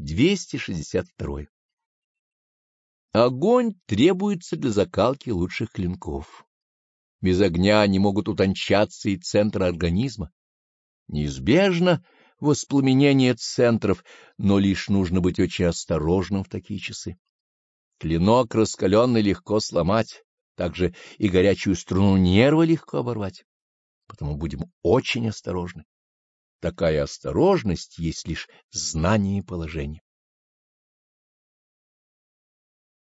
262. Огонь требуется для закалки лучших клинков. Без огня не могут утончаться и центры организма. Неизбежно воспламенение центров, но лишь нужно быть очень осторожным в такие часы. Клинок раскаленный легко сломать, также и горячую струну нерва легко оборвать. Потому будем очень осторожны. Такая осторожность есть лишь знание положения.